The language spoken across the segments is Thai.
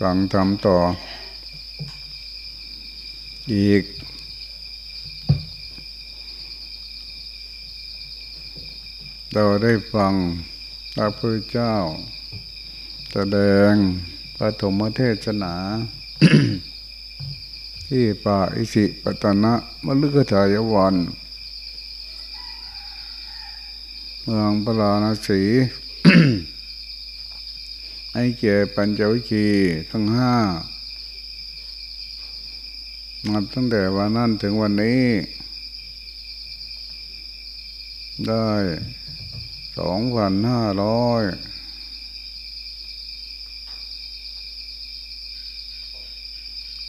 ฟังทำต่อ อีก เราได้ฟังพระพุทธเจ้า แสดงปฐมเทศนา ที่ป่าอิสิปตนะมฤคทายวัน เมืองปราณสี ให้เก่ปัญจวิคีทั้งห้านับตั้งแต่วันนั้นถึงวันนี้ ได้สองพันห้าร้อย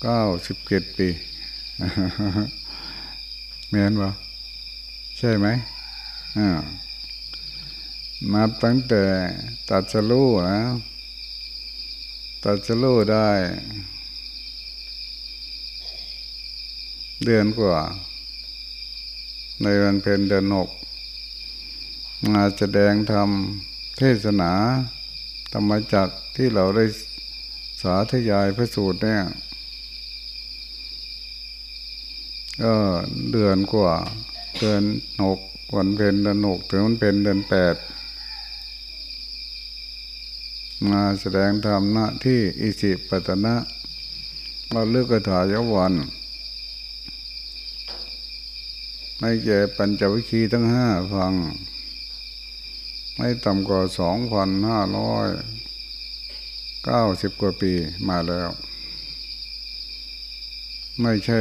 เก้าสิบเจ็ดปีเมียนปะใช่ไหมอ่า นับตั้งแต่ตัดสรู้นะตัดสรู้ได้ เดือนกว่า ในวันเพ็ญเดือนหกมาแสดงธรรมเทศนาธรรมจักที่เราได้สาธยายพระสูตรเนี่ยก็เดือนกว่า เดือนหกวันเพ็ญเดือนหกถึงวันเพ็ญเดือนแปด มาแสดงธรรมณที่อิสิปตนะมาเลือกกถายวันไม่แก่ปัญจวิคีทั้งห้าฟัง ไม่ต่ำกว่าสองพันห้าร้อยเก้าสิบกว่าปีมาแล้ว ไม่ใช่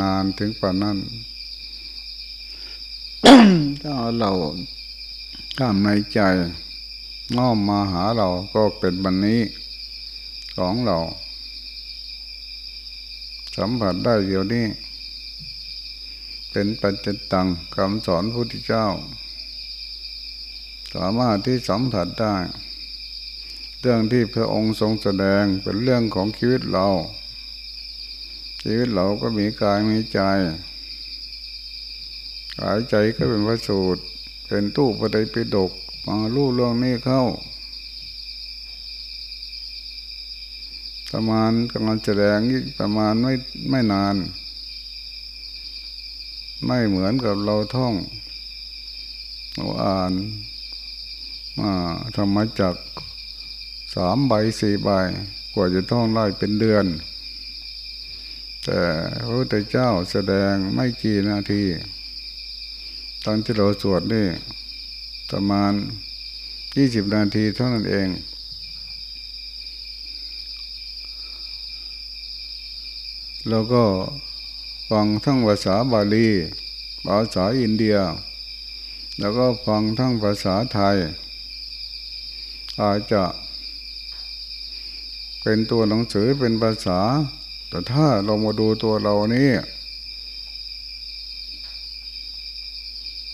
นานถึงป่านนั้นถ้าเราข้ามในใจ น้อมมาหาเราก็เป็นวันนี้ของเราสัมผัสได้เดี๋ยวนี้ เป็นปัจจตังคำสอนพุทธเจ้า สามารถที่สัมผัสได้ เรื่องที่พระองค์ทรงแสดงเป็นเรื่องของชีวิตเรา ชีวิตเราก็มีกายมีใจกายใจก็เป็นพระสูตร เป็นตู้ประดัยปิดก มาลู่เรื่องนี้เข้าประมาณกำลังแสดงประมาณไม่ไม่นาน ไม่เหมือนกับเราท่องเราอ่านมาธรรมจักสามใบสี่ใบกว่าจะท่องได้เป็นเดือน แต่พระพุทธเจ้าแสดงไม่กี่นาที ตอนที่เราสวดนี่ ประมาณยี่สิบนาทีเท่านั้นเอง แล้วก็ฟังทั้งภาษาบาลี ภาษาอินเดีย แล้วก็ฟังทั้งภาษาไทย อาจจะเป็นตัวหนังสือเป็นภาษา แต่ถ้าเรามาดูตัวเรานี่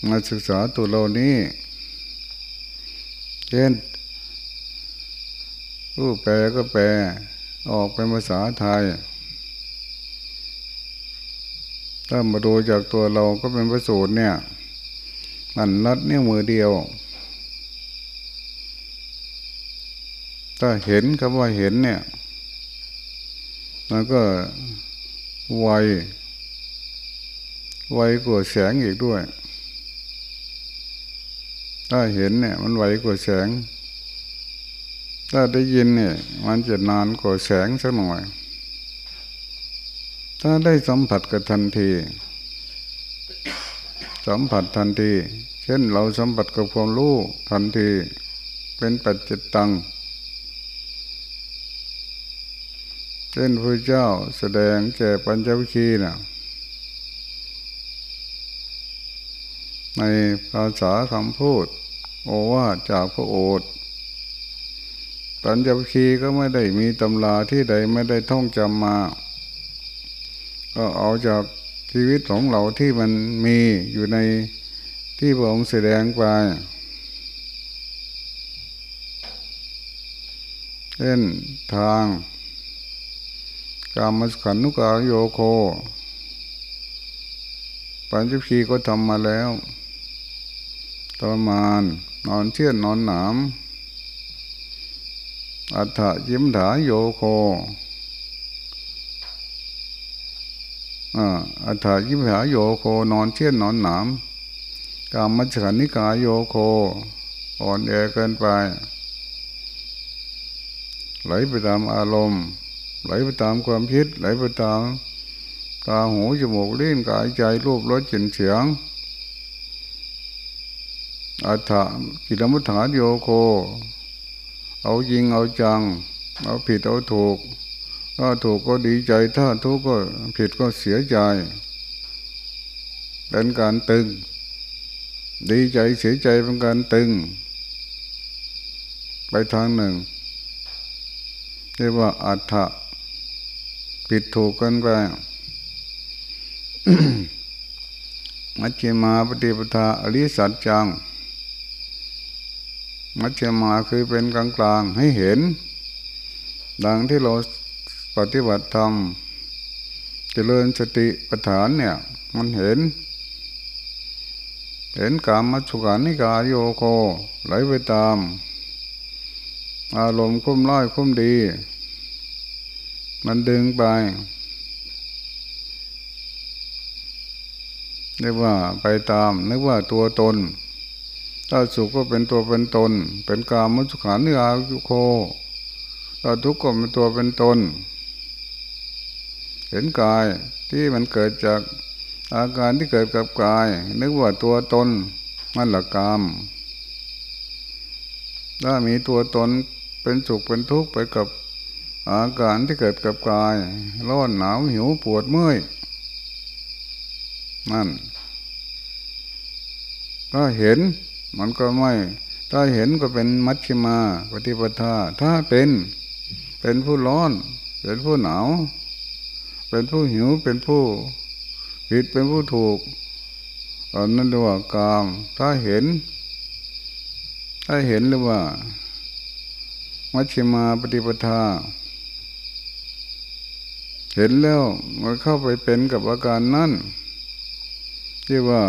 มาศึกษาตัวเรานี่ เช่นผู้แปลก็แปลออกเป็นภาษาไทย ถ้ามาดูจากตัวเราก็เป็นพระสูตรเนี่ย มันนัดเนี่ยมือเดียว ถ้าเห็นคำว่าเห็นเนี่ย มันก็ไว ไวกว่าแสงอีกด้วย ถ้าเห็นเนี่ย มันไวกว่าแสง ถ้าได้ยินเนี่ย มันจะนานกว่าแสงสักหน่อย ถ้าได้สัมผัสกับทันที สัมผัสทันที เช่นเราสัมผัสกับความรู้ทันที เป็นปัจจิตตังเช่นพระเจ้าแสดงแก่ปัญจวิคีนะในภาษาคำพูด โอวาจากพระโอษฐ์ปัญจวิคีก็ไม่ได้มีตำราที่ใดไม่ได้ท่องจำมา ก็เอาจากชีวิตของเราที่มันมีอยู่ในที่พระองค์แสดงไปเช่นทาง กามสขันนุกาโยโค ปัญจุคีก็ทำมาแล้วทรมาน นอนเชื่อนนอนหนามอัฏฐะยิมถาโยโคอัฏฐยิมถาโยโคนอนเชี่ยนนอนหนามกามมัจฉินิกาโยโค อ่อนแอเกินไป ไหลไปตามอารมณ์ ไหลไปตามความคิด ไหลไปตามตาหูจมูกลิ้นกายใจรูปรสกลิ่นเสียง อัฏฐกิลมุถานโยโค เอายิงเอาจัง เอาผิดเอาถูก ถ้าถูกก็ดีใจ ถ้าทุกข์ก็ผิดก็เสียใจเป็นการตึง ดีใจเสียใจเป็นการตึง ไปทางหนึ่ง เรียกว่าอัฏฐะผิดถูกกันไปมัชฌิมาปฏิปทาอริสัจจัง มัชฌิมาคือเป็นกลางกลางให้เห็น ดังที่เราปฏิบัติธรรมเจริญสติปัฏฐานเนี่ย มันเห็น เห็นกามมัชุกานิกาโยโคไหลไปตาม อารมณ์คุ้มร้อยคุ้มดี มันดึงไปเรียกว่าไปตามนึกว่าตัวตน ถ้าสุขก็เป็นตัวเป็นตน เป็นกามมุสขานิอาโคถ้าทุกข์ก็เป็นตัวเป็นตน เห็นกายที่มันเกิดจากอาการที่เกิดกับกาย นึกว่าตัวตนมันละกามถ้ามีตัวตนเป็นสุขเป็นทุกข์ไปกับอาการที่เกิดกับกาย ร้อนหนาวหิวปวดเมื่อยนั่นถ้าเห็น มันก็ไม่ ถ้าเห็นก็เป็นมัชฌิมาปฏิปทา ถ้าเป็นเป็นผู้ร้อน เป็นผู้หนาว เป็นผู้หิวเป็นผู้ผิดเป็นผู้ถูกอันนั้นเรียกว่ากาม ถ้าเห็น ถ้าเห็นหรือว่า มัชฌิมาปฏิปทา เห็นแล้วมันเข้าไปเป็นกับอาการนั้นที่ว่า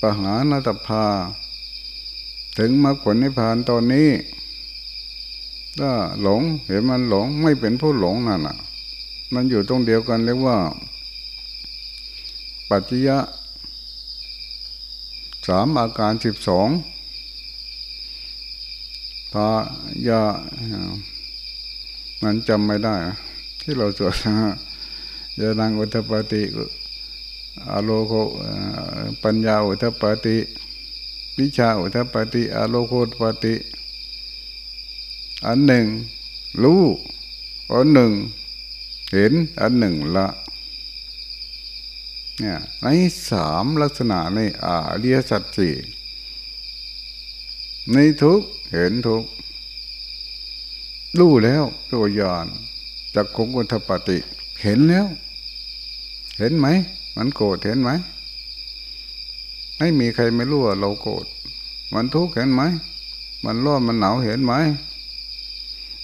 ปหานาตภาถึงมรรคผลนิพพานตอนนี้ ถ้าหลงเห็นมันหลงไม่เป็นผู้หลงนั่นอะ มันอยู่ตรงเดียวกันเรียกว่า ปัจจยะสามอาการสิบสองพายามันจำไม่ได้ ที่เราสวดยานังอุทปฏิ อโลโคปัญญาอุทปฏิวิชาอุทปฏิอโลโคปฏิอันหนึ่ง รู้อันหนึ่ง เห็นอันหนึ่งละเนี่ยในสามลักษณะในอาเรียสัจสี่ในทุกเห็นทุกรู้แล้วตัวยานจากคงอุทปฏิเห็นแล้ว เห็นไหม มันโกรธเห็นไหม ไม่มีใครไม่รู้ว่าเราโกรธ มันทุกข์เห็นไหม มันร้อนมันหนาวเห็นไหม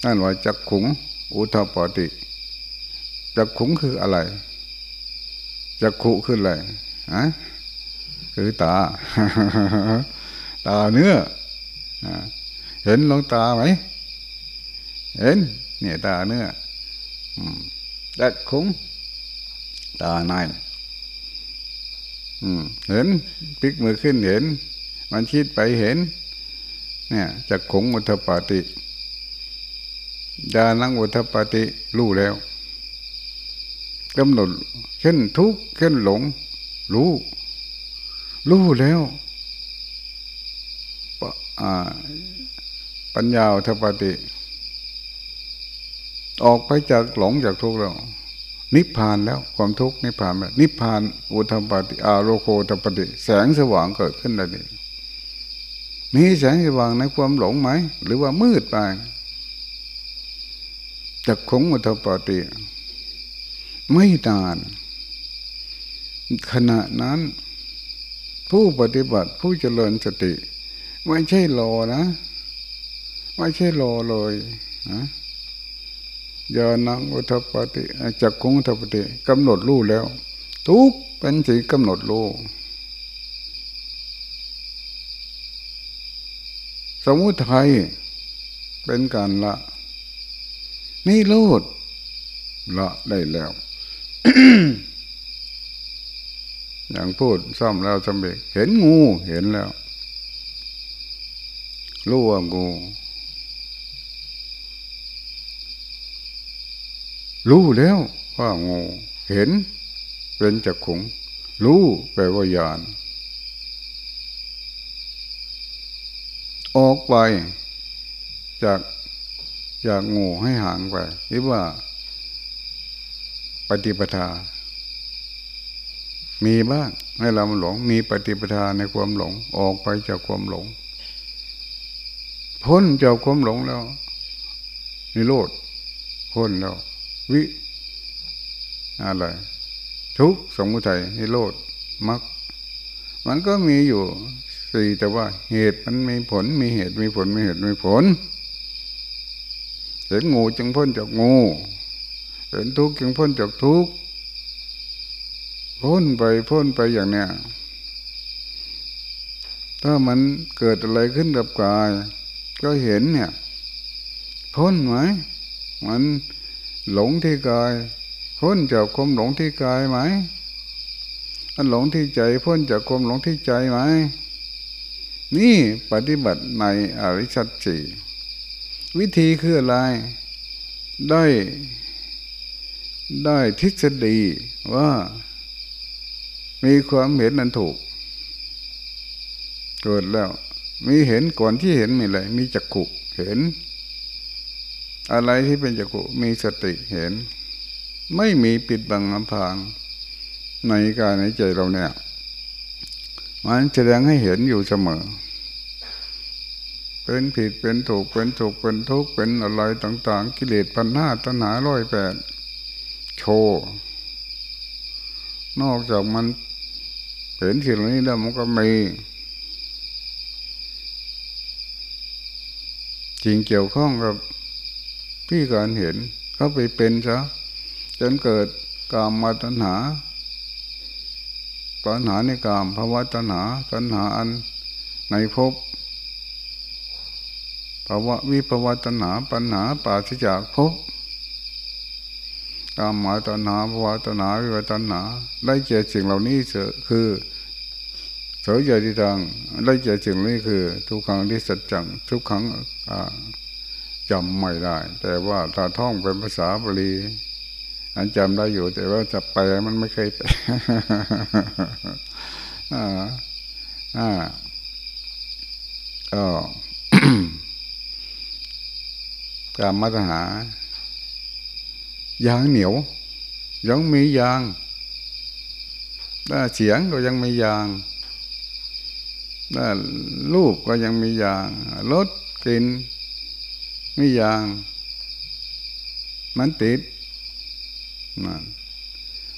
นั่นว่าจักขุง อุทปติจักขุงคืออะไรจักขุคืออะไรฮะคือตา ตาเนื้อเห็นลงตาไหม เห็น เนี่ยตาเนื้อจักขุง ตาใน เห็นพลิกมือขึ้นเห็น มันคิดไปเห็น เนี่ยจากขงอุทปาติดานังอุทปาติรู้แล้วกำหนดเช่นทุกข์เช่นหลง รู้รู้แล้วปัญญาอุทปาติ ออกไปจากหลงจากทุกข์แล้ว นิพพานแล้วความทุกข์นิพพานแบบนิพพานอุทปฏิอาโลโคตปฏิแสงสว่างเกิดขึ้นแล้วนี่มีแสงสว่างในความหลงไหม หรือว่ามืดไปจากคงอุทปฏิไม่นาน ขณะนั้น ผู้ปฏิบัติผู้เจริญสติ ไม่ใช่รอนะ ไม่ใช่รอเลยนะ ยานังอุทปฏิจักคุงอุทปฏิกำหนดรู้แล้ว ทุกเป็นสิ่งกำหนดรู้สมุทัยเป็นการละนี่โลดละได้แล้วอย่างพูดซ่อมแล้วจำเบกเห็นงูเห็นแล้วรู้ว่างู รู้แล้วว่างูเห็นเป็นจักขุง รู้แปลว่าญาณออกไป จากจากงูให้ห่างไปหรือว่า ปฏิปทา มีบ้างให้เราหลง มีปฏิปทาในความหลง ออกไปจากความหลง พ้นจากความหลงแล้วนิโรธพ้นแล้ว วิอะไร ทุกสมุทัยนิโรธมักมันก็มีอยู่สี่แต่ว่าเหตุมันมีผลมีเหตุมีผลมีเหตุมีผล เห็นงูจึงพ้นจากงู เห็นทุกข์จึงพ้นจากทุกข์พ้นไปพ้นไปอย่างเนี้ยถ้ามันเกิดอะไรขึ้นกับกาย ก็เห็นเนี่ย พ้นไหมมัน หลงที่กายพ้นจากความหลงที่กายไหมมันหลงที่ใจพ้นจากความหลงที่ใจไหมนี่ปฏิบัติในอริชัตสีวิธีคืออะไร ได้ได้ทฤษฎีว่ามีความเห็นนั้นถูก เกิดแล้ว มีเห็นก่อนที่เห็นมีอะไรมีจักขุเห็น อะไรที่เป็นจักขุมีสติเห็น ไม่มีปิดบังอำพางในกายในใจเราเนี่ยมันแสดงให้เห็นอยู่เสมอ เป็นผิดเป็นถูกเป็นถูกเป็นทุกข์เป็นอะไรต่าง ๆ กิเลสพันห้าตัณหาร้อยแปดโชว์นอกจากมันเห็นสิ่งนี้แล้วมันก็มีจริงเกี่ยวข้องกับ พี่การเห็นเขาไปเป็นซะจนเกิดกามมาตัณหาตัณหาในกามภาวะตัณหาตัณหาอันในภพภาวะวิภาวะตัณหาปัญหาปาศจากภพกามมาตัณหาภาวะตัณหาวิภาวัตัณหาได้เจอสิ่งเหล่านี้เสคือเสยใหญ่ที่ทางได้เจอสิ่งนี้คือ ทุกครั้งที่สัจจังทุกครั้ง จำไม่ได้ แต่ว่าถ้าท่องเป็นภาษาบาลีอันจำได้อยู่แต่ว่าจะไปมันไม่เคยไปอ่าอ่าก็การมัตหายางเหนียว ยังมียางถ้าเสียงก็ยังมียางถ้ารูปก็ยังมียางรสกลิ่น มียาง มันติดนั่น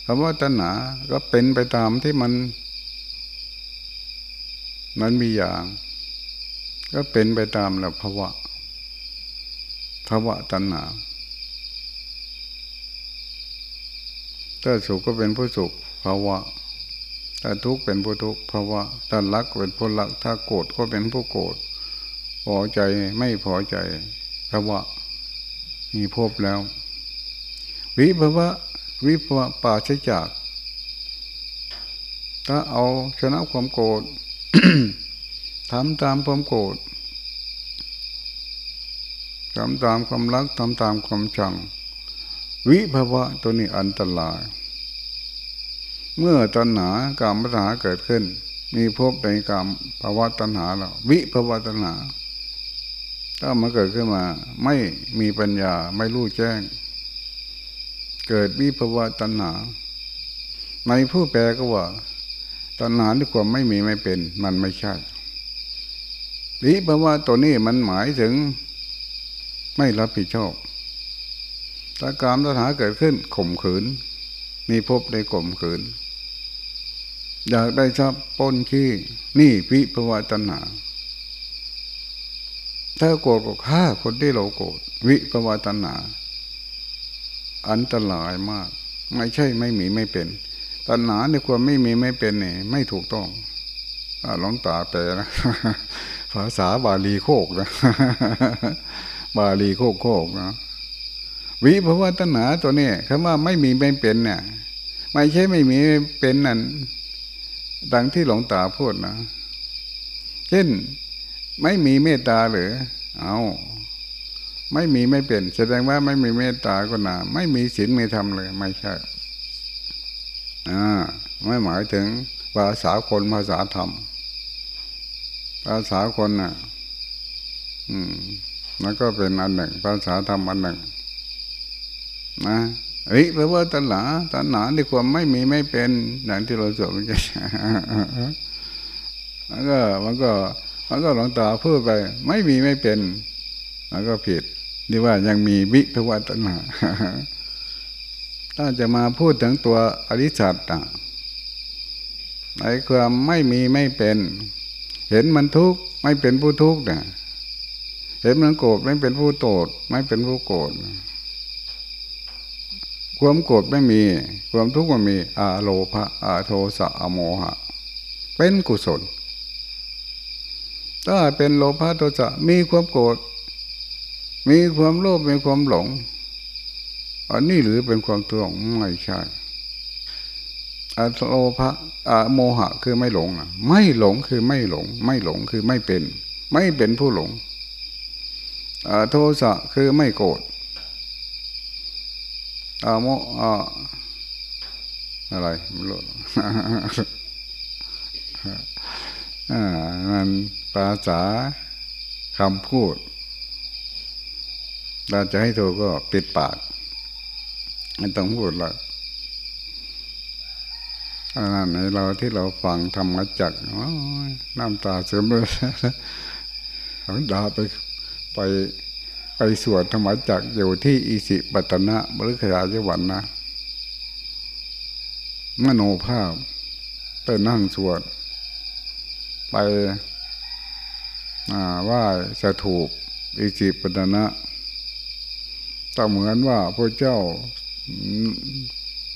คำว่าตัณหาก็เป็นไปตามที่มัน มันมีอย่าง ก็เป็นไปตามแล้วภาวะภาวะตัณหาถ้าสุขก็เป็นผู้สุขภาวะ ถ้าทุกข์เป็นผู้ทุกข์ภาวะ ถ้ารักเป็นผู้รัก ถ้าโกรธก็เป็นผู้โกรธพอใจไม่พอใจ ภาวะมีพบแล้ว วิภาวะวิภาวะป่าใช้จาก ถ้าเอาชนะความโกรธทำตามความโกรธทำตามความรักทำตามความชัง วิภาวะตัวนี้อันตราย เมื่อตัณหากามปัญหาเกิดขึ้น มีพบในกามภาวะตัณหาแล้ววิภาวะตัณหา ถ้ามันเกิดขึ้นมา ไม่มีปัญญาไม่รู้แจ้ง เกิดวิภวะตัณหา ในผู้แปลก็ว่า ตัณหาที่ความไม่มีไม่เป็น มันไม่ใช่วิภาวะตัวนี้มันหมายถึง ไม่รับผิดชอบถ้ากามตัณหาเกิดขึ้นข่มขืน มีพบในข่มขืน อยากได้ทรัพย์ปนขี้นี่วิภวะตัณหา ถ้าโกรธก็ฆ่าคนที่เราโกรธวิภวะตัณหาอันตรายมาก ไม่ใช่ไม่มีไม่เป็นตัณหาในความไม่มีไม่เป็นนี่ไม่ถูกต้องหลงตาแปลนะภาษาบาลีโคกนะ บาลีโคกโคกนะวิภาวะตัณหาตัวนี้คำว่าไม่มีไม่เป็นเนี่ยไม่ใช่ไม่มีเป็นนั่นดังที่หลวงตาพูดนะ เช่น ไม่มีเมตตาหรือ เอาไม่มีไม่เป็น แสดงว่าไม่มีเมตตาก็นาไม่มีศีลไม่ทำเลย ไม่ใช่อ่าไม่หมายถึงภาษาคนภาษาธรรม ภาษาคนน่ะ อืมมันก็เป็นอันหนึ่ง ภาษาธรรมอันหนึ่ง นะเฮ้ยแปลว่าตัณหาตัณหาในความไม่มีไม่เป็นอย่างที่เราสวดมันก็มันก็มันก็ มันก็หลงตาพูดไป ไม่มีไม่เป็นมันก็ผิดนี่ว่ายังมีวิภวตัณหาถ้าจะมาพูดถึงตัวอริสัตอะไอ้ความไม่มีไม่เป็น เห็นมันทุกข์ไม่เป็นผู้ทุกข์เนี่ยเห็นมันโกรธไม่เป็นผู้โกรธไม่เป็นผู้โกรธความโกรธไม่มี ความทุกข์มันมีอาโลภะอาโทสะอโมหะ เป็นกุศล ถ้าเป็นโลภะโทสะมีความโกรธมีความโลภมีความหลง อันนี้หรือเป็นความทุกข์ไม่ใช่อโลภะอโมหะคือไม่หลงนะไม่หลงคือไม่หลง ไม่หลงคือไม่เป็น ไม่เป็นผู้หลงอโทสะคือไม่โกรธอโมอะอะไรไม่รู้อ่ามัน ภาษาคำพูดเราจะให้ถูกก็ปิดปากไม่ต้องพูดละอันนั้นในเราที่เราฟังธรรมจักน้ำตาเสื่อมเลยหังดาไปไปไปสวดธรรมจักอยู่ที่อิสิปัตนะบริขยาจวันนะมโนภาพไปนั่งสวด ไป ว่าจะถูกอิสิปตนะต่เหมือนว่าพระเจ้า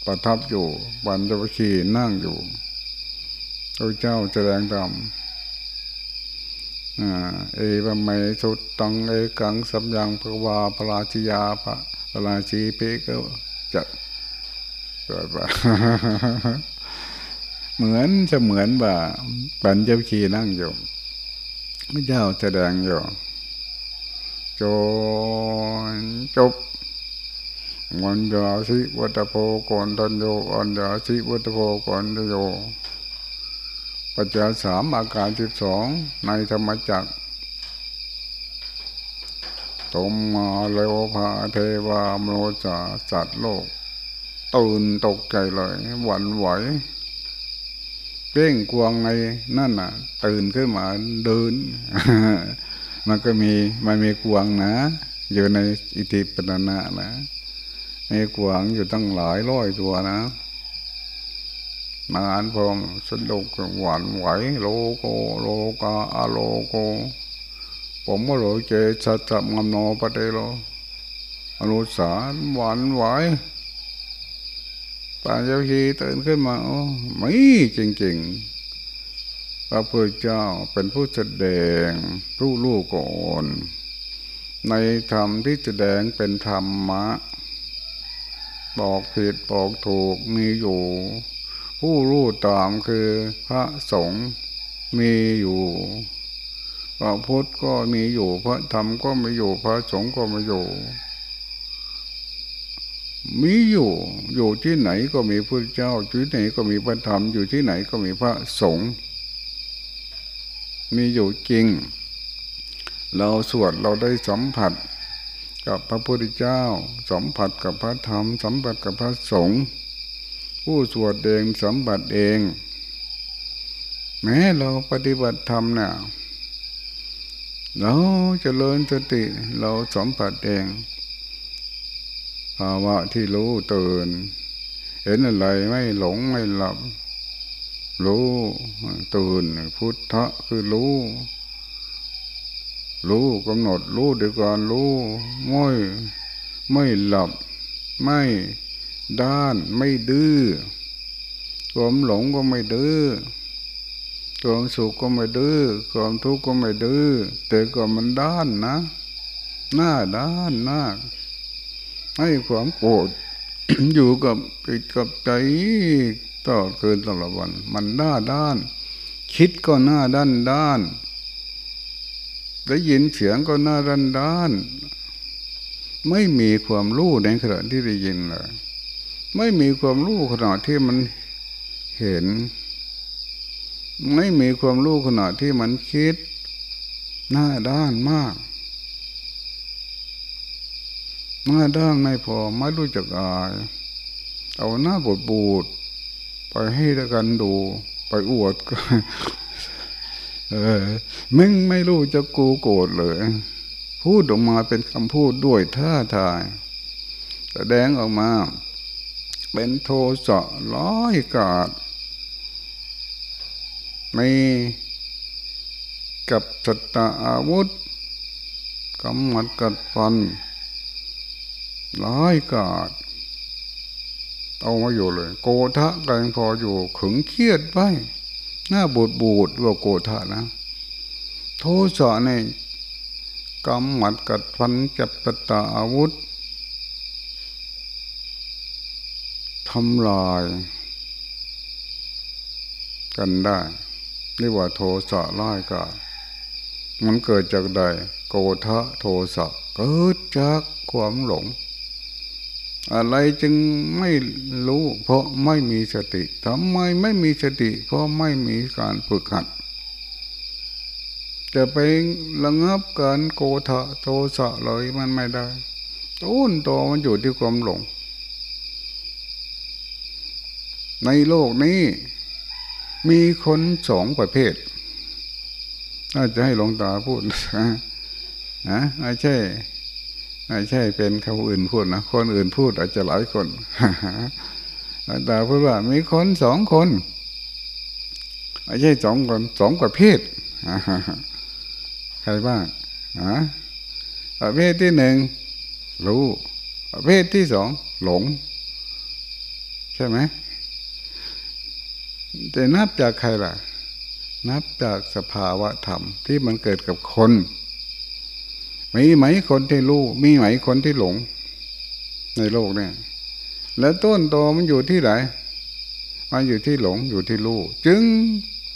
ประทับอยู่บันจวชีนั่งอยู่พระเจ้าแสดงธรรมเอวเมสุดตังเอกังสัมยังภวาพราชิยาพระพราชีเปก็จะเกิดว่าเหมือนจะเหมือนว่าปัญจวชีนั่งอยู่ พระเจ้าแสดงอยู่จนจบวันยาสิวัตโพก่อนตันโยอันยาสิวัตโพก่อนโยปัจจัยสามอาการสิบสองในธรรมจักรตมมาเลวพาเทวามโนจาสัตว์โลกตื่นตกใจเลยหวั่นไหว เร่งกวงในนั่นน่ะ ตื่นขึ้นมาเดิน มันก็มีมันมีกวงนะ อยู่ในอิติปนานะนะมีกวงอยู่ตั้งหลายร้อยตัวนะมานพงสนุกหวานไหวโลโกโลกาอะโลโก ผมก็รู้เจสัจมโนปเตโลอนุสารหวานไหว ป่าเจ้าชีตื่นขึ้นมาโอ้ไม่จริงๆ พระพุทธเจ้าเป็นผู้แสดงผู้ลูกก่อนในธรรมที่แสดงเป็นธรรมะ บอกผิดบอกถูกมีอยู่ ผู้รู้ตามคือพระสงฆ์มีอยู่ พระพุทธก็มีอยู่ พระธรรมก็มีอยู่ พระสงฆ์ก็มีอยู่ มีอยู่ อยู่ที่ไหนก็มีพระเจ้าอยู่ที่ไหนก็มีพระธรรมอยู่ที่ไหนก็มีพระสงฆ์มีอยู่จริง เราสวดเราได้สัมผัส กับพระพุทธเจ้าสัมผัสกับพระธรรมสัมผัสกับพระสงฆ์ผู้สวดเองสัมบัตเอง แม้เราปฏิบัติธรรมเนี่ยเราจเจริญสติเราสัมผัสเอง ภาวะที่รู้ตื่น เห็นอะไรไม่หลงไม่หลับ รู้ตื่นพุทธะคือรู้ รู้กำหนดรู้เดียวกันรู้ไม่ไม่หลับ ไม่ด้านไม่ดื้อความหลงก็ไม่ดื้อความสุขก็ไม่ดื้อความทุกข์ก็ไม่ดื้อแต่ก็มันด้านนะ หน้าด้านหน้า ให้ความโกรธอยู่กับติดกับใจต่อเกินตลอดวัน มันหน้าด้าน คิดก็หน้าด้านด้านได้ยินเสียงก็หน้าด้านด้าน ไม่มีความรู้ในขณะที่ได้ยินเลยไม่มีความรู้ขณะที่มันเห็น ไม่มีความรู้ขณะที่มันคิด หน้าด้านมาก หน้าด้านไม่พอไม่รู้จักอาย เอาหน้าบดบูดไปให้กันดู ไปอวดก็เออมึงไม่รู้จะกูโกรธเลย พูดออกมาเป็นคำพูดด้วยท่าทายแสดงออกมา เป็นโทสะร้อยกาดมีกับสตาอาวุธกำมัดกัดฟัน ร้ายกาดเอามาอยู่เลย โกทะกงพออยู่ขึงเครียดไว้หน้าบูดบูดว่าโกทะนะ โทสะในกำหมัดกัดฟันจับตตาอาวุธทำลายกันได้เรียกว่าโทสะร้ายกาดมันเกิดจากใด โกทะโทสะเกิดจากความหลง อะไรจึงไม่รู้ เพราะไม่มีสติทำไมไม่มีสติ เพราะไม่มีการฝึกหัด จะไประงับการโกทะโทสะเลยมันไม่ได้ต้นตอมันอยู่ที่ความหลง ในโลกนี้มีคนสองประเภทน่าจะให้หลวงตาพูดนะไม่ใช่ ไม่ใช่เป็นเขาอื่นพูดนะคนอื่นพูดอาจจะหลายคนแต่พูดว่ามีคนสองคนไม่ใช่สองคนสองประเภทใครบ้างประเภทที่หนึ่งรู้ประเภทที่สองหลง ใช่ไหมแต่นับจากใครล่ะ นับจากสภาวะธรรมที่มันเกิดกับคน มีไหมคนที่รู้มีไหมคนที่หลง ในโลกเนี่ย แล้วต้นตอมันอยู่ที่ไหนมันอยู่ที่หลงอยู่ที่รู้จึง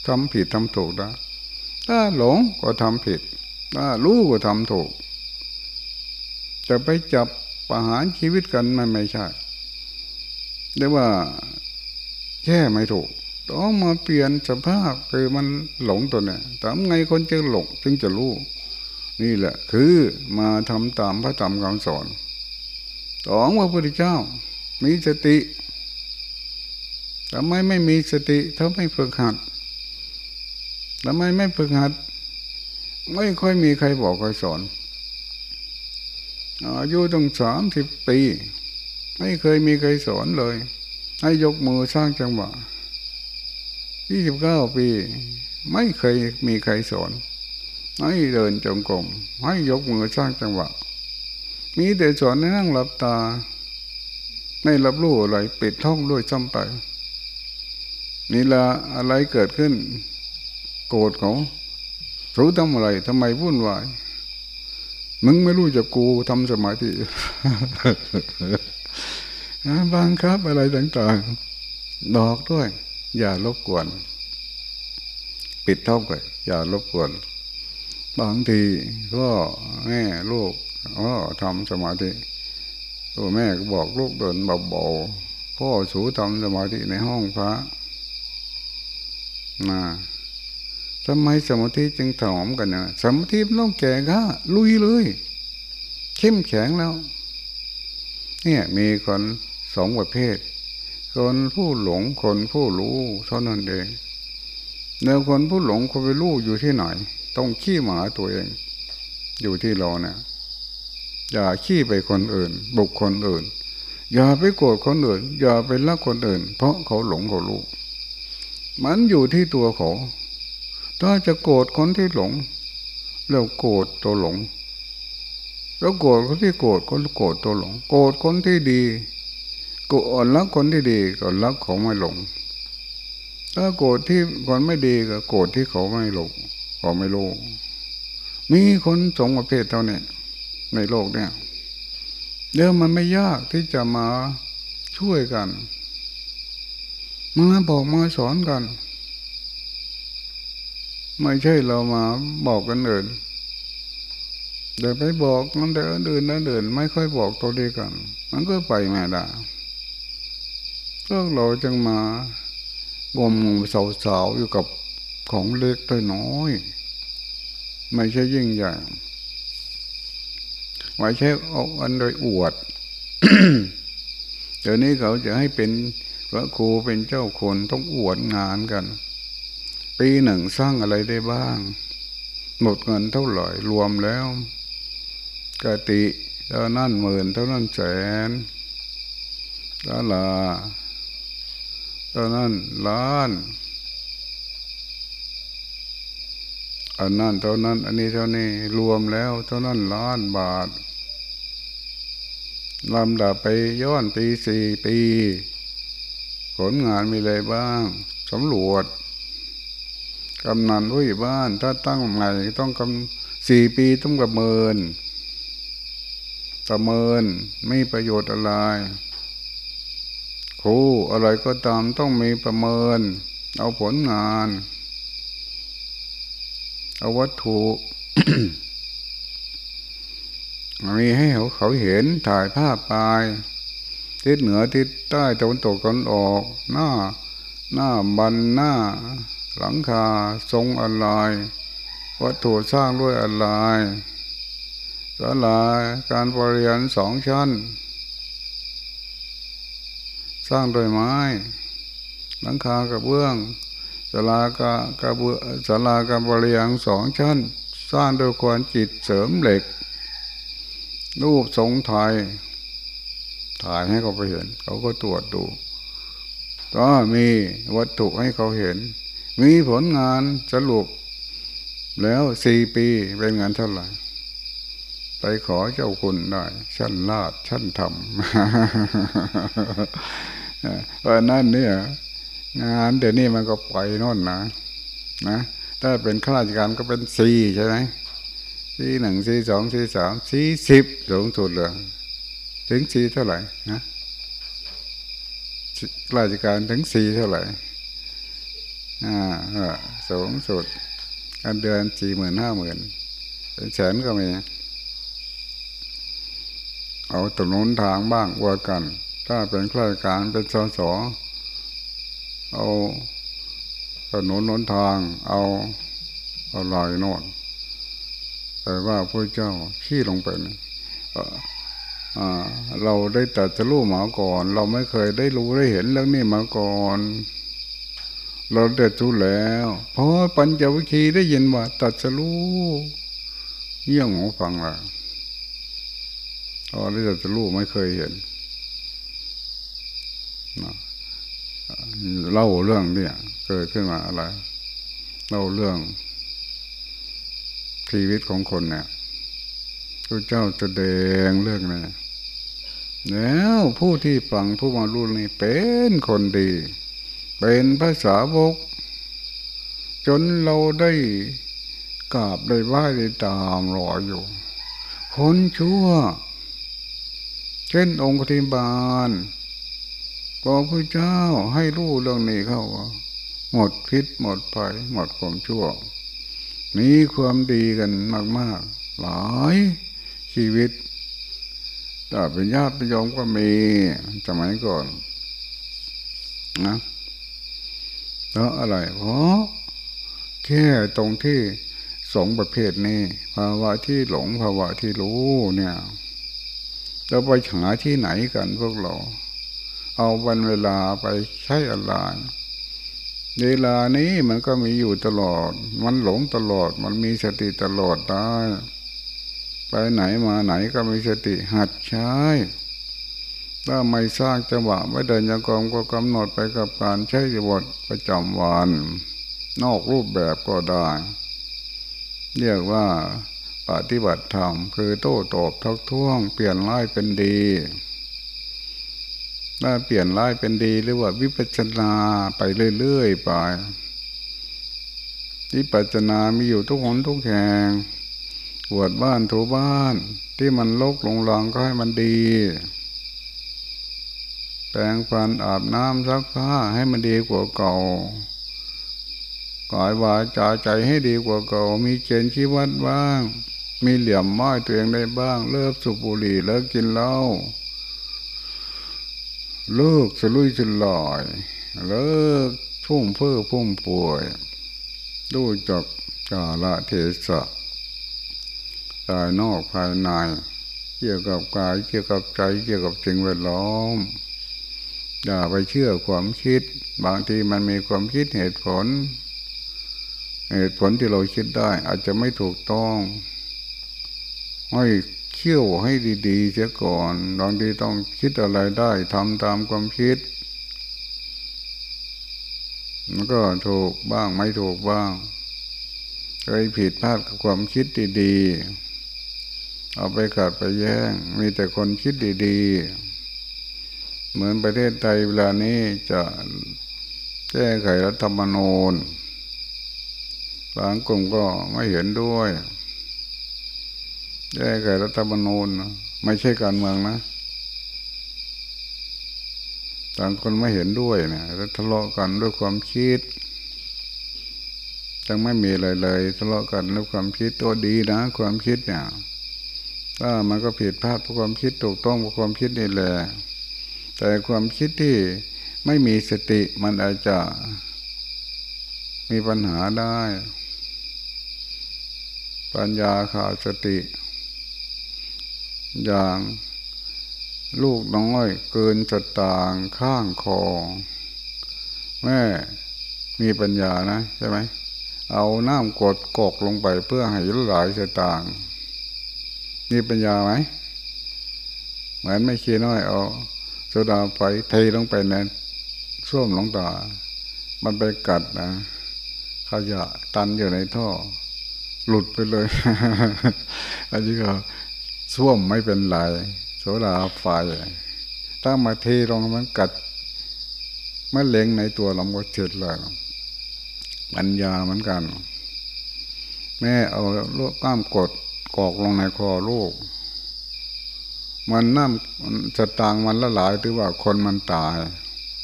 ทำผิดทำถูกนะถ้าหลงก็ทำผิด ถ้ารู้ก็ทำถูก จะไปจับประหารชีวิตกันมันไม่ใช่เรียกว่าแค่ไม่ถูกต้องมาเปลี่ยนสภาพคือมันหลงตัวเนี่ยทำไงคนจะหลงจึงจะรู้ นี่แหละ คือมาทำตามพระธรรมคำสอนสองพระพุทธเจ้า มีสติทำไมไม่มีสติถ้าไม่ฝึกหัดทำไมไม่ฝึกหัด ไม่ค่อยมีใครบอกใครสอนอายุตั้งสามสิบปี ไม่เคยมีใครสอนเลย ให้ยกมือสร้างจังหวะยี่สิบเก้าปี ไม่เคยมีใครสอน ให้เดินจงกรมให้ยกมือสร้างจังหวะ มีแต่สอนให้นั่งหลับตา ไม่รับรู้อะไรปิดท้องด้วยซ้ำไปนี่ละอะไรเกิดขึ้น โกรธเขารู้ทำอะไรทำไมวุ่นวาย มึงไม่รู้จะกูทำสมาธิบางครับอะไรต่างๆ ดอกด้วย อย่ารบกวน ปิดท้องไปอย่ารบกวน บางทีก็แม่ลูกก็ทำสมาธิตัวแม่ก็บอกลูกเดินเบาๆพ่อสูทำสมาธิในห้องพระนะทำไมสมาธิจึงถอมกันนะสมาธิต้องแก่ก็ลุยเลย เข้มแข็งแล้ว เนี่ยมีคนสองประเภท คนผู้หลงคนผู้รู้เท่านั้นเองเนื้อคนผู้หลงคนไปรู้อยู่ที่ไหน ต้องขี้หมาตัวเอง อยู่ที่เราเนะี่ยอย่าขี้ไปคนอื่น บุคคลอื่น อย่าไปโกรธคนอื่น อย่าไปรักคนอื่น เพราะเขาหลงเขารู้มันอยู่ที่ตัวเขาถ้าจะโกรธคนที่หลง แล้วโกรธตัวหลง แล้วโกรธคนที่โกรธคนโกรธตัวหลง โกรธคนที่ดีกรธรักคนที่ดีก็รักเของไม่หลง ถ้าโกรธที่คนไม่ดีก็โกรธที่เขาไม่หลง ก็ไม่รู้ มีคนสองประเภทเท่านี้ในโลกเนี่ยเดี๋ยวมันไม่ยากที่จะมาช่วยกัน มาบอกมาสอนกัน ไม่ใช่เรามาบอกกันอื่นเดี๋ยวไปบอกนั่นเดี๋ยวอื่นนั่นอื่นไม่ค่อยบอกตัวเดียวกัน มันก็ไปไม่ได้ก็เราจึงมางมสาวๆอยู่กับ ของเล็กน้อย ไม่ใช่ยิ่งใหญ่ไม่ใช่เอาอันโดยอวดเดี๋ยวนี้เขาจะให้เป็นพระครูเป็นเจ้าคนต้องอวดงานกัน ปีหนึ่งสร้างอะไรได้บ้าง หมดเงินเท่าไหร่รวมแล้วกติเท่านั้นหมื่นเท่านั้นแสนเท่าละเท่านั้นล้าน อันนั้นเท่านั้น อันนี้เท่านี้รวมแล้ว เท่านั้นล้านบาทลำดับไปย้อนปีสี่ปี ผลงานมีอะไรบ้างสำรวจกำนันผู้ใหญ่บ้าน ถ้าตั้งใหม่ต้องกำสี่ปีต้องประเมิน ประเมินไม่ประโยชน์อะไรครูอะไรก็ตามต้องมีประเมิน เอาผลงาน เอาวัตถุมีให้เขาเขาเห็นถ่ายภาพไปทิศเหนือทิศใต้ตะวันตกตะวันออก หน้า หน้าบันหน้า หลังคาทรงอะไรวัตถุสร้างด้วยอะไรศาลาการบริยารสองชั้น สร้างโดยไม้ หลังคากระเบื้อง ศาลากากระบือศาลากาบริยังสองชั้น สร้างโดยความจิตเสริมเหล็ก รูปทรงไทย ถ่ายให้เขาไปเห็น เขาก็ตรวจดูก็มีวัตถุให้เขาเห็น มีผลงานสรุปแล้วสี่ปีเป็นงานเท่าไหร่ ไปขอเจ้าคุณได้ ชั้นลาดชั้นธรรมเพราะนั่นเนี่ย งานเดี๋ยวนี้มันก็ปล่อยน่นนะนะถ้าเป็นข้าราชการก็เป็นสี่ใช่ไหมสี่หนึ่งสี่สองสี่สามสี่สิบสูงสุดเลยถึงสี่เท่าไหร่นะราชการถึงสี่เท่าไหร่อ่าสูงสุดกันเดือนสี่หมื่นห้าหมื่นเป็นแสนก็มีเอาถนนทางบ้างว่ากัน ถ้าเป็นข้าราชการเป็นสส เอาถนนนนทาง เอาอะไรน่นแต่ว่าพระเจ้าขี้ลงไปนะเราได้ตัดจะรู้มาก่อน เราไม่เคยได้รู้ได้เห็นเรื่องนี้มาก่อน เราเด็ดรู้แล้ว เพราะปัญจวิคีได้ยินว่า ตัดจะรู้เยี่ยงหูฟังละพอได้ตัดจะรู้ไม่เคยเห็นนะ เล่าเรื่องเนี่ย เกิดขึ้นมาอะไร เล่าเรื่อง ชีวิตของคนเนี่ยพระเจ้าจะแดงเรื่องนี้แล้วผู้ที่ฟังผู้มารู้นี่เป็นคนดี เป็นภาษาวกจนเราได้กราบได้ไหว้ได้ตามรออยู่ คนชั่ว เช่นองค์ทิบาล พอพระเจ้าให้รู้เรื่องนี้เข้าหมดพิษหมดภัยหมดความชั่ว มีความดีกันมาก ๆ หลายชีวิตถ้าเป็นญาติเป็นยมก็มีสมัยก่อนนะเพราะอะไรเพราะแค่ตรงที่สองประเภทนี้ภาวะที่หลงภาวะที่รู้เนี่ยเราไปหาที่ไหนกันพวกเรา เอาวันเวลาไปใช้อะไรเวลานี้มันก็มีอยู่ตลอด มันหลงตลอด มันมีสติตลอดได้ ไปไหนมาไหนก็มีสติหัดใช้ ถ้าไม่สร้างจังหวะไม่เดินยังกรมก็กำหนดไปกับการใช้ชีวิตประจำวัน นอกรูปแบบก็ได้ เรียกว่าปฏิบัติธรรมคือโต้ตอบทักท้วง เปลี่ยนร้ายเป็นดี ถ้าเปลี่ยนร้ายเป็นดีหรือว่าวิปัสนาไปเรื่อยๆไปวิปัสนามีอยู่ทุกหนทุกแห่งปวดบ้านถูบ้าน ที่มันลกหลงหลองก็ให้มันดี แปรงฟันอาบน้ำซักผ้าให้มันดีกว่าเก่ากายวาจาใจให้ดีกว่าเก่า มีเกณฑ์ชีวัดบ้าง มีเหลี่ยมม้อยตัวเองได้บ้าง เลิกสูบบุหรี่เลิกกินเหล้า เลิกสลุยสลอยเลิกพุ่มเพื่อพุ่มป่วยดูจักกาละเทศะกายนอกภายใน เกี่ยวกับกายเกี่ยวกับใจเกี่ยวกับสิ่งแวดล้อมอย่าไปเชื่อความคิด บางทีมันมีความคิดเหตุผล เหตุผลที่เราคิดได้อาจจะไม่ถูกต้องให้ เขี่ยวให้ดีๆเสียก่อนบางทีต้องคิดอะไรได้ทำตามความคิด มันก็ถูกบ้างไม่ถูกบ้างเคยผิดพลาดกับความคิดดีๆ เอาไปขัดไปแย้ง มีแต่คนคิดดีๆ เหมือนประเทศไทยเวลานี้จะแก้ไขรัฐธรรมนูญบางกลุ่มก็ไม่เห็นด้วย แก้ไขรัฐธรรมนูญไม่ใช่การเมืองนะต่างคนไม่เห็นด้วยเนี่ยทะเลาะกันด้วยความคิดยังไม่มีอะไรเลยทะเลาะกันด้วยความคิดตัวดีนะ ความคิดเนี่ยถ้ามันก็ผิดพลาดเพราะความคิดถูกต้องเพราะความคิดนี่แหละแต่ความคิดที่ไม่มีสติมันอาจจะมีปัญหาได้ ปัญญาขาดสติ อย่างลูกน้อยเกินสตางข้างคอ แม่มีปัญญานะใช่ไหม เอาน้ำกดกกลงไปเพื่อให้หลายสตางมีปัญญาไหมเหมือนไม่ขี้น้อยเอาโซดาไฟเทลงไปในส้วมหลงตา มันไปกัดนะขยะตันอยู่ในท่อ หลุดไปเลย อันนี้ก็ ส้วมไม่เป็นไรโดาไฟถ้ามาเทลงมันกัดมันเล็งในตัวเราก็เจ็ดเลยปัญญาเหมือนกัน แม่เอาลูกก้ามกดกอกลงในคอลูก มันน้ำสตางมันละลายหรือว่าคนมันตาย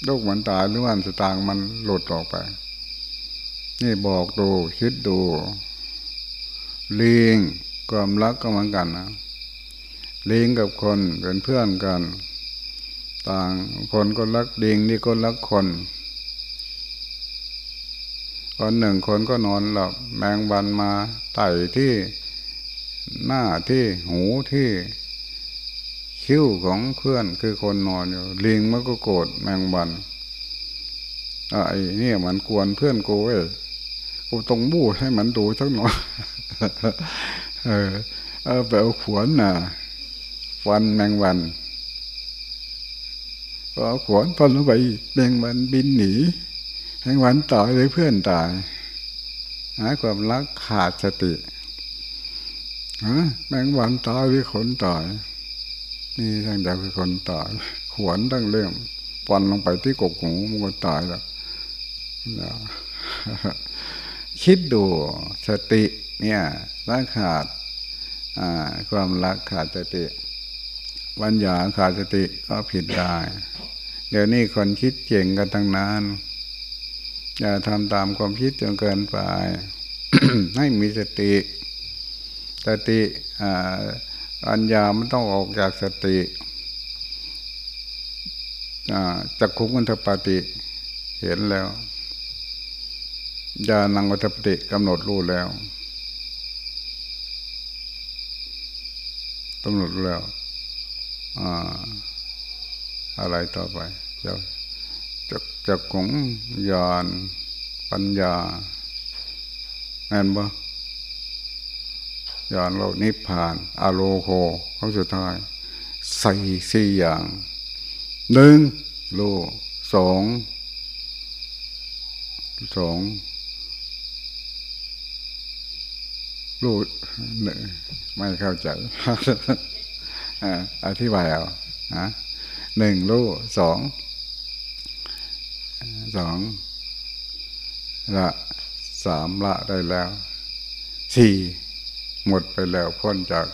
ลูกมันตายหรือว่าสตางมันหลุดออกไป นี่บอกดูคิดดูลิงความรักก็เหมือนกันนะ ลิงกับคนเป็นเพื่อนกัน ต่างคนก็รักลิงนี่ก็รักคนคนหนึ่งคนก็นอนหลับแมงวันมาไต่ที่หน้าที่หูที่คิ้วของเพื่อนคือคนนอนอยู่ลิงมันก็โกรธแมงวันไอ้นี่มันกวนเพื่อนกูเว้ยกูต้องบู้ให้มันดูสักหน่อยเออ เอาไปเอาขวนน่ะ ฟันแมงวันพอขวนฟันลงไปแมงวันบินหนีแมงวันตายเลยเพื่อนตายหาความรักขาดสติฮะแมงวันตายหรือคนตายนี่ทั้งเดียวคือคนตายขวนตั้งเรื่องฟันลงไปที่กกหูมันก็ตายแล้วคิดดูสติเนี่ยรักขาดความรักขาดสติ ปัญญาขาดสติก็ผิดได้ เดี๋ยวนี้คนคิดเก่งกันทั้งนั้น อย่าทำตามความคิดจนเกินไป ให้มีสติสติปัญญามันต้องออกจากสติจักคุกันทปฏิเห็นแล้วญาณังวัฏปฏิกำหนดรู้แล้วกำหนดแล้ว อะไรต่อไปจะจะจะขงญาณปัญญาแน่นบ่ญาณเรานิพพานอโลโคเขาสุดท้ายใส่สี่อย่างหนึ่งโลสองสองลูกไม่เข้าใจ อธิบายเอาหนึ่งรู้สองสองละสามละได้แล้วสี่หมดไปแล้วพ้นจาก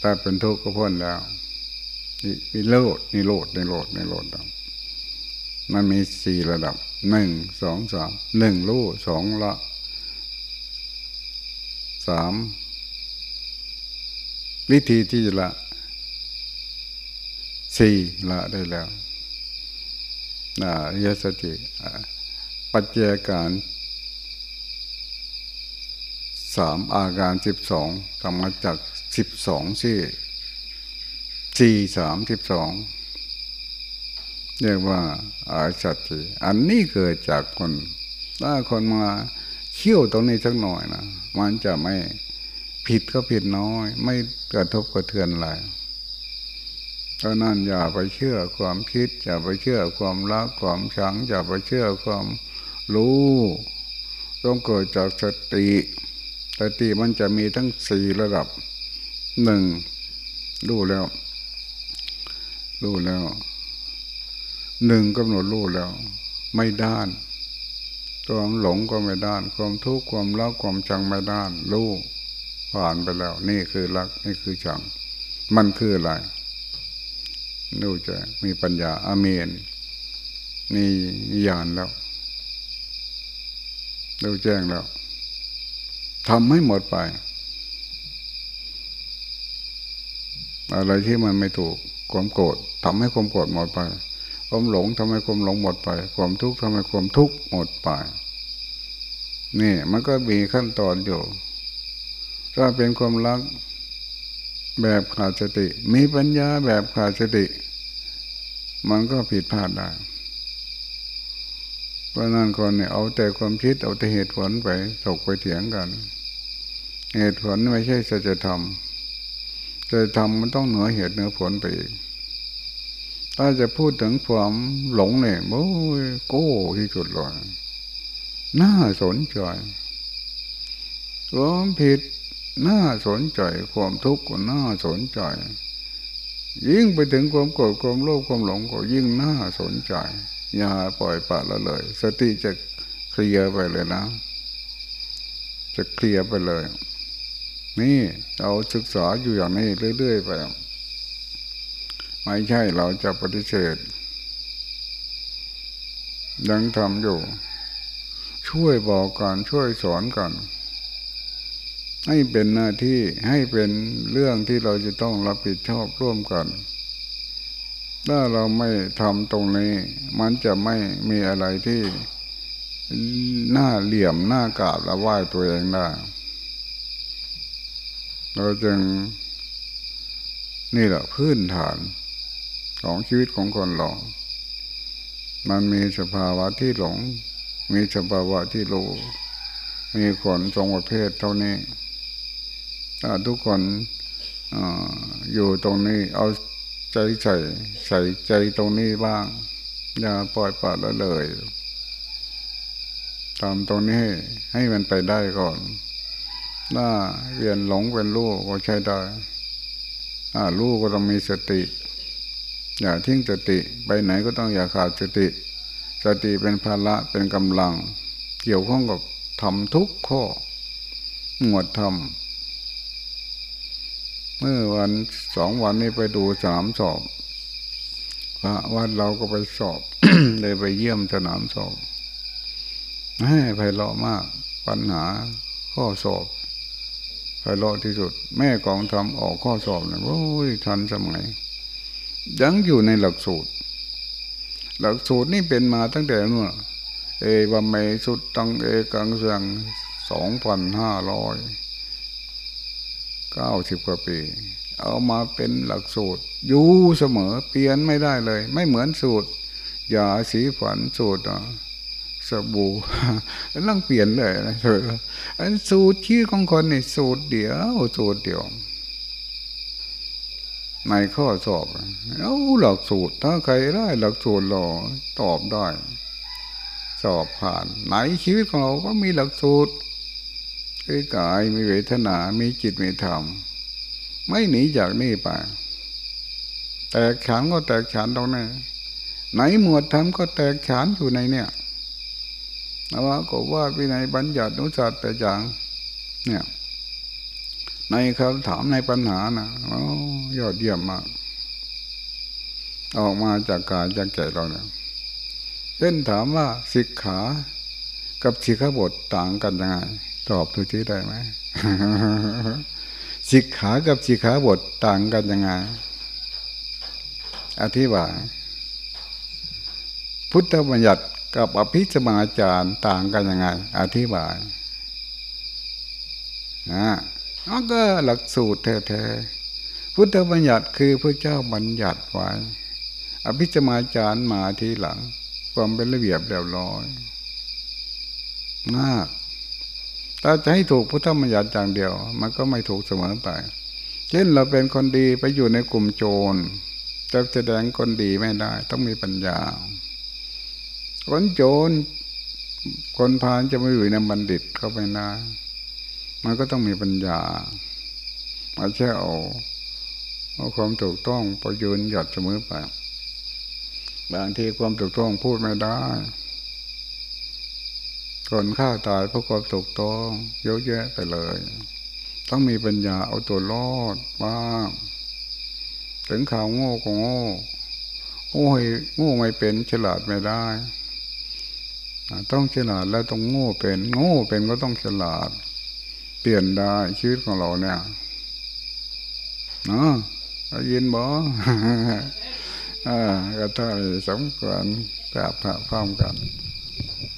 ถ้าเป็นทุกข์ก็พ้นแล้วนี่โลดนี่โลดนี่โลดนี่โลดมันมีสี่ระดับหนึ่งสองสามหนึ่งรู้สองละสาม วิธีที่ละสี่ละได้แล้วนะยสติปัจเจการสามอาการสิบสองทำมาจากสิบสองสี่สี่สามสิบสองเรียกว่าอาสัติอันนี้เกิดจากคน ถ้าคนมาเขี่ยวตรงนี้สักหน่อยนะมันจะไม่ ผิดก็ผิดน้อย ไม่กระทบกระเทือนอะไรเพราะนั้นอย่าไปเชื่อความคิด อย่าไปเชื่อความรักความชัง อย่าไปเชื่อความรู้ ต้องเกิดจากสติสติมันจะมีทั้งสี่ระดับหนึ่งรู้แล้ว รู้แล้วหนึ่งกำหนดรู้แล้ว ไม่ด้านความหลงก็ไม่ด้าน ความทุกข์ความรักความชังไม่ด้านรู้ ผ่านไปแล้ว นี่คือรักนี่คือชัง มันคืออะไรดูจะมีปัญญาอาเมนมีญาณแล้วดูแจ้งแล้วทำให้หมดไป อะไรที่มันไม่ถูกความโกรธทำให้ความโกรธหมดไปความหลงทำให้ความหลงหมดไป ความทุกข์ทำให้ความทุกข์หมดไป นี่มันก็มีขั้นตอนอยู่ ถ้าเป็นความรักแบบขาดสติ มีปัญญาแบบขาดสติ มันก็ผิดพลาดได้เพราะนั้นคนเนี่ยเอาแต่ความคิดเอาแต่เหตุผลไปถกไปเถียงกัน เหตุผลไม่ใช่สัจธรรมจะทำมันต้องเหนือเหตุเหนือผลไปอีกถ้าจะพูดถึงความหลงเนี่ยโอ้ยโก้ที่สุดเลยน่าสนใจความผิด น่าสนใจความทุกข์ก็น่าสนใจ ยิ่งไปถึงความโกรธความโลภความหลงก็ยิ่งน่าสนใจ อย่าปล่อยปละละเลย สติจะเคลียร์ไปเลยนะ จะเคลียร์ไปเลย นี่เราศึกษาอยู่อย่างนี้เรื่อยๆไปไม่ใช่เราจะปฏิเสธยังทำอยู่ ช่วยบอกกันช่วยสอนกัน ให้เป็นหน้าที่ให้เป็นเรื่องที่เราจะต้องรับผิดชอบร่วมกัน ถ้าเราไม่ทำตรงนี้ มันจะไม่มีอะไรที่หน้าเหลี่ยมหน้ากาบและไหว้ตัวเองได้เราจึงนี่แหละพื้นฐานของชีวิตของคนเรา มันมีสภาวะที่หลง มีสภาวะที่รู้ มีคนทรงประเภทเท่านี้ ทุกคนออยู่ตรงนี้ เอาใจใส่ใส่ใจตรงนี้บ้าง อย่าปล่อยปละละเลยทำตรงนี้ให้ให้มันไปได้ก่อนถ้าเวียนหลงเป็นลูกก็ใช้ได้ลูกก็ต้องมีสติ อย่าทิ้งสติไปไหนก็ต้องอย่าขาดสติ สติเป็นภาระเป็นกำลัง เกี่ยวข้องกับทำทุกข้อหมวดทำ เมื่อวันสองวันนี้ไปดูสนามสอบพระวันเราก็ไปสอบ เลยไปเยี่ยมสนามสอบให้ไพเราะมาก ปัญหาข้อสอบไพเราะที่สุด แม่กองทำออกข้อสอบเลยโอ้ยทันสมัย ยังอยู่ในหลักสูตร หลักสูตรนี่เป็นมาตั้งแต่นู่นเอวเมสุดตังเอกังเสียงสองพันห้าร้อย เก้าสิบกว่าปี เอามาเป็นหลักสูตร อยู่เสมอเปลี่ยนไม่ได้เลย ไม่เหมือนสูตรยาสีฝันสูตรสบู่ต้องเปลี่ยนเลยนะเธออันสูตรชื่อของคนนี่สูตรเดียวสูตรเดียวในข้อสอบเอาหลักสูตรถ้าใครได้หลักสูตรเราตอบได้ สอบผ่าน ไหนชีวิตของเราก็มีหลักสูตร คือกายมีเวทนา มีจิตมีธรรม ไม่หนีจากนี่ไป แตกฉานก็แตกฉานตรงนี้ไหนหมวดธรรมก็แตกฉานอยู่ในเนี่ยนะว่าก็ว่าวินัยบัญญัตินุสัตแต่อย่างเนี่ยในคำถามในปัญหานะโอ้ยอดเยี่ยมมาก ออกมาจากกายจากใจเราเนี่ยเช่นถามว่าสิกขา กับสิกขาบทต่างกันยังไง ตอบดูที่ได้ไหมสิกขากับสิกขาบทต่างกันยังไงอธิบายพุทธบัญญัติกับอภิสมาจารย์ต่างกันยังไง อธิบายอ่านั่นก็หลักสูตรแท้ๆพุทธบัญญัติคือพระเจ้าบัญญัติไว้ อภิสมาจารย์มาทีหลัง ความเป็นระเบียบเรียบร้อยมาก ถ้าจะให้ถูกพุทธบัญญัติอย่างเดียว มันก็ไม่ถูกเสมอไป เช่นเราเป็นคนดีไปอยู่ในกลุ่มโจรจะแสดงคนดีไม่ได้ ต้องมีปัญญา คนโจรคนพาลจะมาอยู่ในบัณฑิตเข้าไปได้มันก็ต้องมีปัญญาไม่ใช่เอาเอาความถูกต้องประยุนหยัดเสมอไปบางทีความถูกต้องพูดไม่ได้ คนฆ่าตายเพราะความถูกต้องเยอะแยะไปเลย ต้องมีปัญญาเอาตัวรอดบ้างถึงข่าวโง่ก็โง่โง่โง่ไม่เป็นฉลาดไม่ได้ต้องฉลาดแล้วต้องโง่เป็น โง่เป็นก็ต้องฉลาด เปลี่ยนได้ชีวิตของเราเนี่ยเนาะได้ยินบ่อ่าก็ต้องสมควรแบบพร้อมกัน